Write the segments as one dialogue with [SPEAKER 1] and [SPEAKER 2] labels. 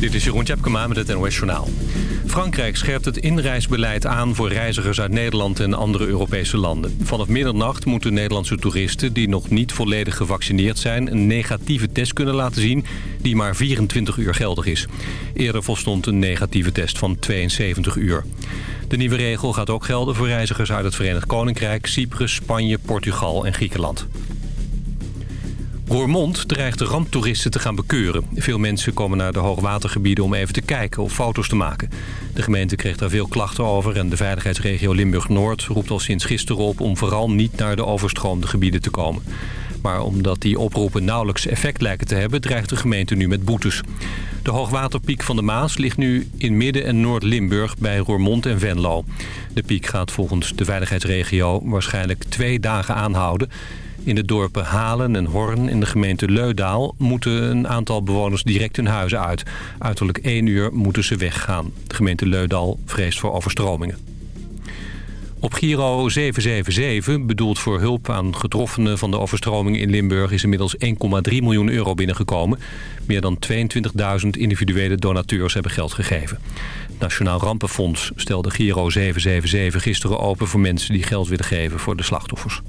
[SPEAKER 1] Dit is Jeroen Tjepkema met het NOS Journaal. Frankrijk scherpt het inreisbeleid aan voor reizigers uit Nederland en andere Europese landen. Vanaf middernacht moeten Nederlandse toeristen die nog niet volledig gevaccineerd zijn... een negatieve test kunnen laten zien die maar 24 uur geldig is. Eerder volstond een negatieve test van 72 uur. De nieuwe regel gaat ook gelden voor reizigers uit het Verenigd Koninkrijk, Cyprus, Spanje, Portugal en Griekenland. Roermond dreigt de ramptoeristen te gaan bekeuren. Veel mensen komen naar de hoogwatergebieden om even te kijken of foto's te maken. De gemeente kreeg daar veel klachten over en de veiligheidsregio Limburg-Noord roept al sinds gisteren op om vooral niet naar de overstroomde gebieden te komen. Maar omdat die oproepen nauwelijks effect lijken te hebben, dreigt de gemeente nu met boetes. De hoogwaterpiek van de Maas ligt nu in Midden- en Noord-Limburg bij Roermond en Venlo. De piek gaat volgens de veiligheidsregio waarschijnlijk twee dagen aanhouden... In de dorpen Halen en Horn in de gemeente Leudaal... moeten een aantal bewoners direct hun huizen uit. Uiterlijk één uur moeten ze weggaan. De gemeente Leudaal vreest voor overstromingen. Op Giro 777, bedoeld voor hulp aan getroffenen van de overstromingen in Limburg... is inmiddels 1,3 miljoen euro binnengekomen. Meer dan 22.000 individuele donateurs hebben geld gegeven. Het Nationaal Rampenfonds stelde Giro 777 gisteren open voor mensen die geld willen geven voor de slachtoffers.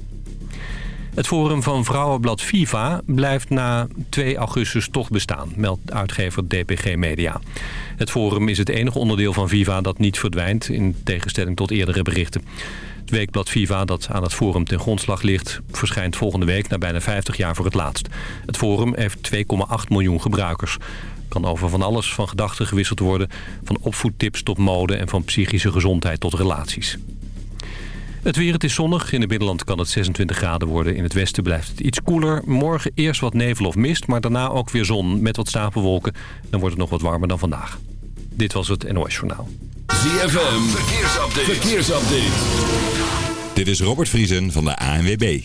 [SPEAKER 1] Het forum van Vrouwenblad Viva blijft na 2 augustus toch bestaan, meldt uitgever DPG Media. Het forum is het enige onderdeel van Viva dat niet verdwijnt, in tegenstelling tot eerdere berichten. Het weekblad Viva, dat aan het forum ten grondslag ligt... verschijnt volgende week na bijna 50 jaar voor het laatst. Het forum heeft 2,8 miljoen gebruikers. Kan over van alles van gedachten gewisseld worden... van opvoedtips tot mode en van psychische gezondheid tot relaties. Het weer, het is zonnig. In het binnenland kan het 26 graden worden. In het westen blijft het iets koeler. Morgen eerst wat nevel of mist, maar daarna ook weer zon met wat stapelwolken. Dan wordt het nog wat warmer dan vandaag. Dit was het NOS Journaal.
[SPEAKER 2] ZFM, verkeersupdate. verkeersupdate.
[SPEAKER 3] Dit is Robert Vriesen van de ANWB.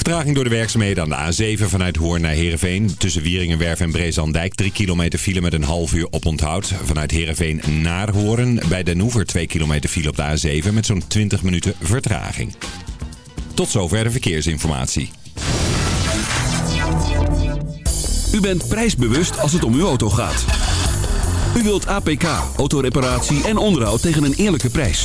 [SPEAKER 3] Vertraging door de werkzaamheden aan de A7 vanuit Hoorn naar Heerenveen. Tussen Wieringenwerf en Breesandijk 3 kilometer file met een half uur oponthoud. Vanuit Heerenveen naar Hoorn. Bij Den Hoever 2 kilometer file op de A7 met zo'n 20 minuten vertraging. Tot zover de verkeersinformatie.
[SPEAKER 2] U bent prijsbewust als het om uw auto gaat. U wilt APK, autoreparatie en onderhoud tegen een eerlijke prijs.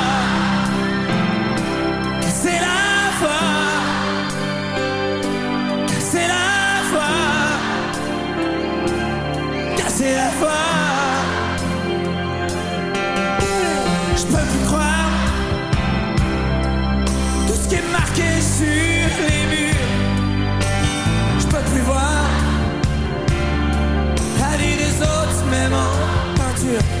[SPEAKER 4] one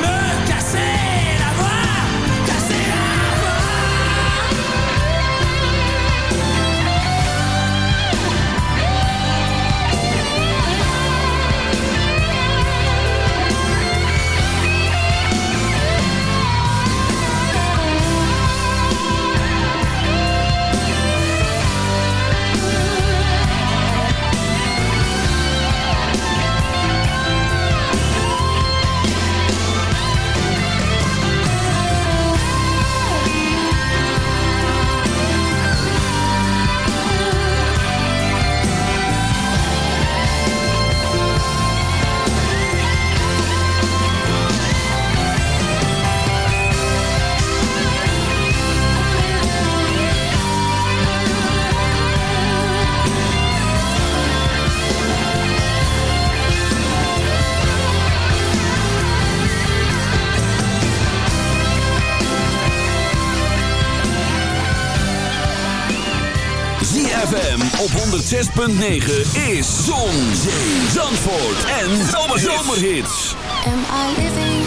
[SPEAKER 2] 106.9 is Zon, Zee, Zandvoort en Zomerhits.
[SPEAKER 5] Am I living?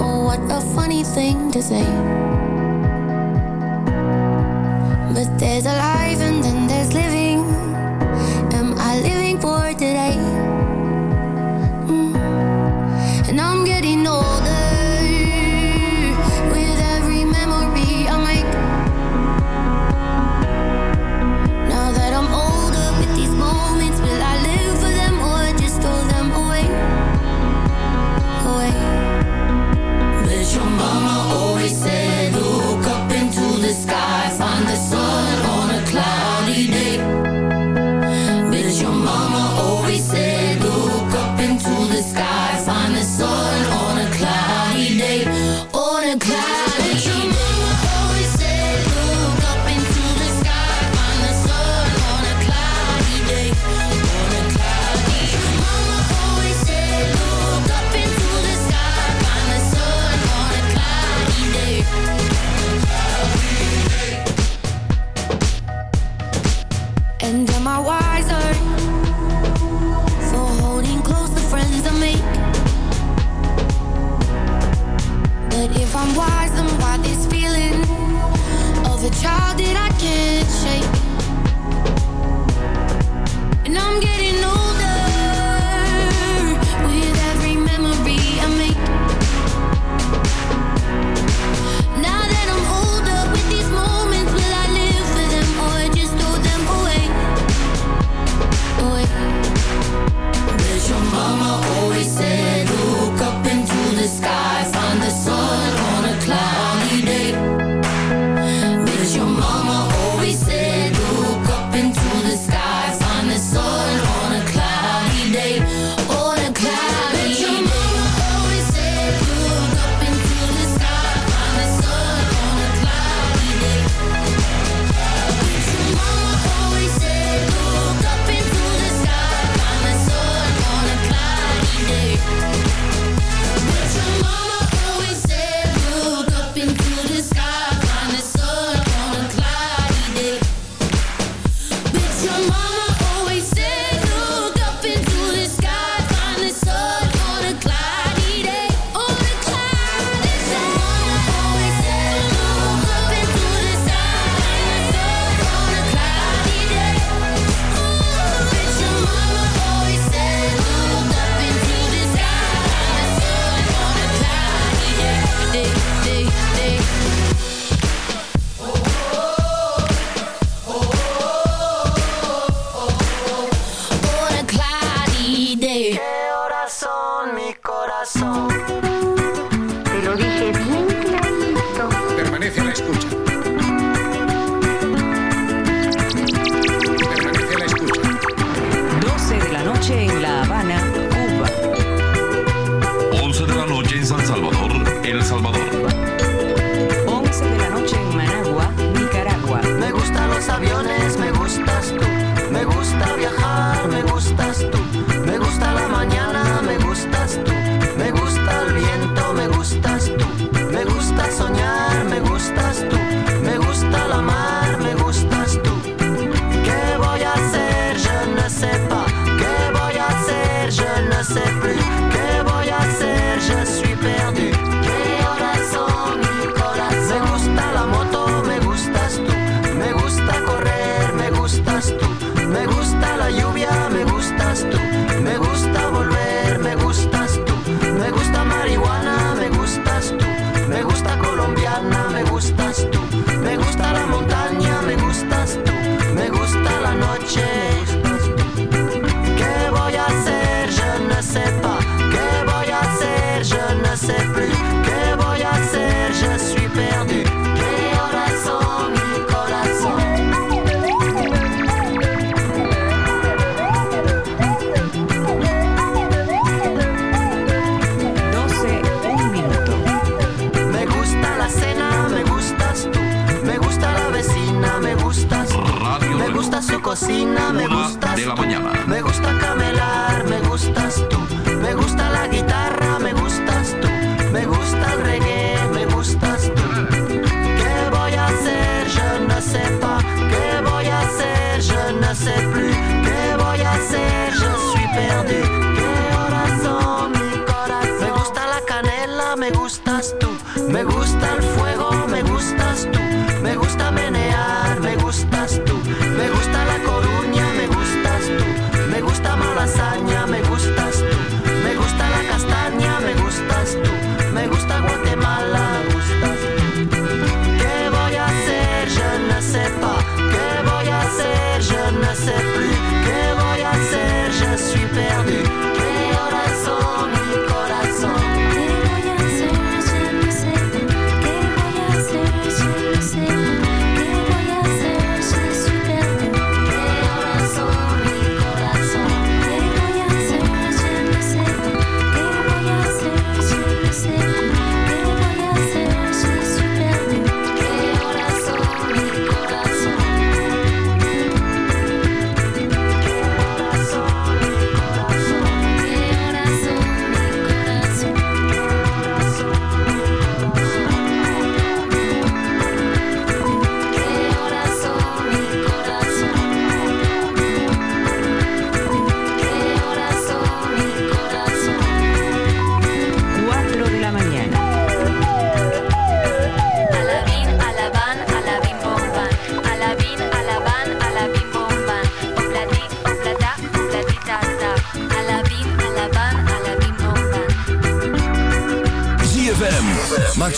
[SPEAKER 5] Oh, what a funny thing to say. But there's a life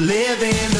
[SPEAKER 6] live in the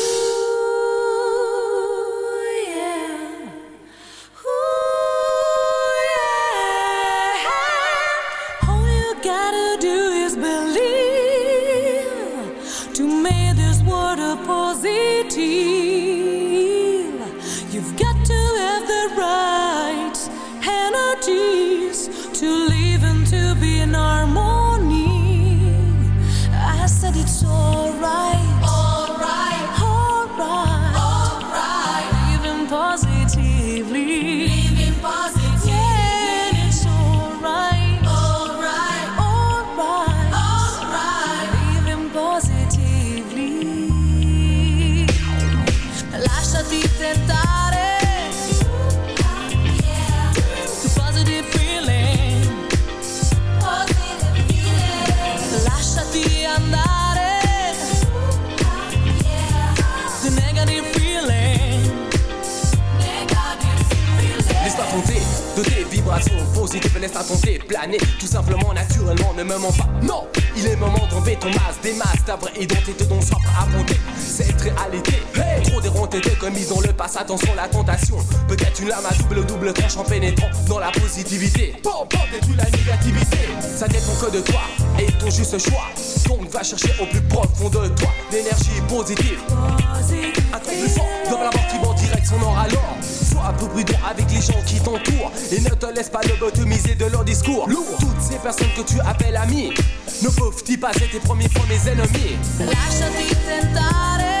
[SPEAKER 7] Attention la tentation. Peut-être une lame à double double tranche en pénétrant dans la positivité. Bon, bon, détruis la négativité? Ça dépend que de toi et ton juste choix. Donc va chercher au plus profond de toi l'énergie positive. Un truc plus fort dans la mort qui va en direction nord alors. Sois un peu prudent avec les gens qui t'entourent et ne te laisse pas lobotomiser de leur discours. Lourd. Toutes ces personnes que tu appelles amis ne peuvent-ils pas être tes premiers fois mes ennemis?
[SPEAKER 8] Lasciati tentare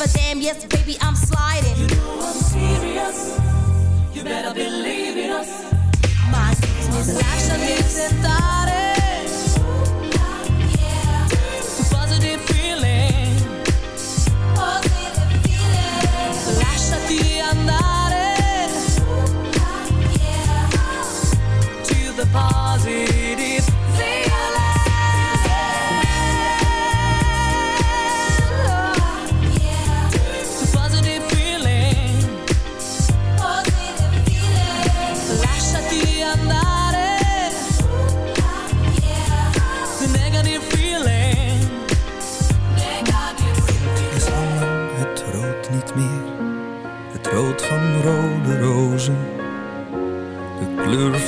[SPEAKER 9] Give a damn, yes, baby, I'm sliding. You know I'm serious. You better believe in us. My business,
[SPEAKER 8] Lasciati tentare Positive feeling. Lasciati andare To the positive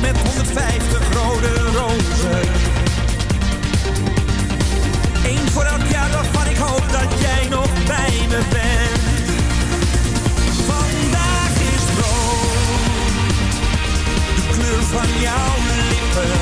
[SPEAKER 4] met 150 rode rozen. Eén voor elk jaar waarvan ik hoop dat jij nog bij me bent. Vandaag is rood, de kleur van jouw lippen.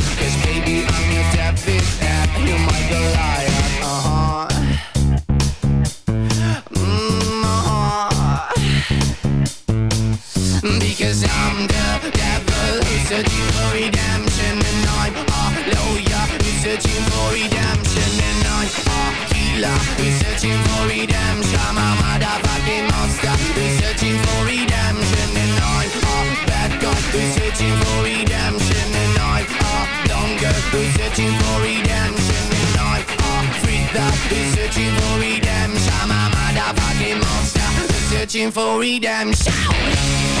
[SPEAKER 10] Searching for redemption And I'm a healer who's searching for redemption. I'm a motherfucking monster. Who's searching for redemption And I'm a bad guy. Who's searching for redemption And I'm a dumb who's searching for redemption And I'm a freak who's searching for redemption. I'm a motherfucking monster. Who's searching for redemption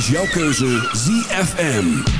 [SPEAKER 5] Is
[SPEAKER 11] jouw keuze ZFM.